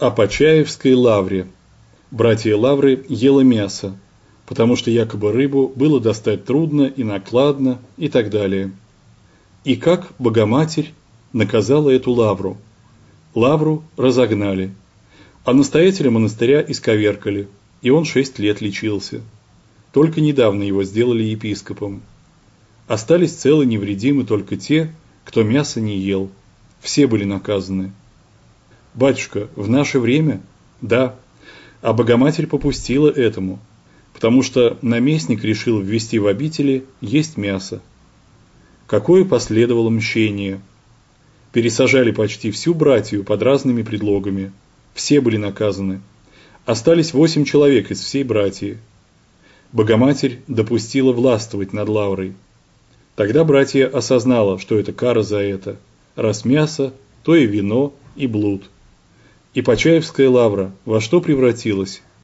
О Почаевской лавре. Братья Лавры ела мясо, потому что якобы рыбу было достать трудно и накладно и так далее. И как Богоматерь наказала эту лавру. Лавру разогнали, а настоятеля монастыря исковеркали, и он шесть лет лечился. Только недавно его сделали епископом. Остались целы невредимы только те, кто мясо не ел. Все были наказаны. Батюшка, в наше время? Да. А Богоматерь попустила этому, потому что наместник решил ввести в обители есть мясо. Какое последовало мщение? Пересажали почти всю братью под разными предлогами. Все были наказаны. Остались восемь человек из всей братьи. Богоматерь допустила властвовать над Лаврой. Тогда братья осознала, что это кара за это. Раз мясо, то и вино, и блуд. И Почаевская лавра во что превратилась?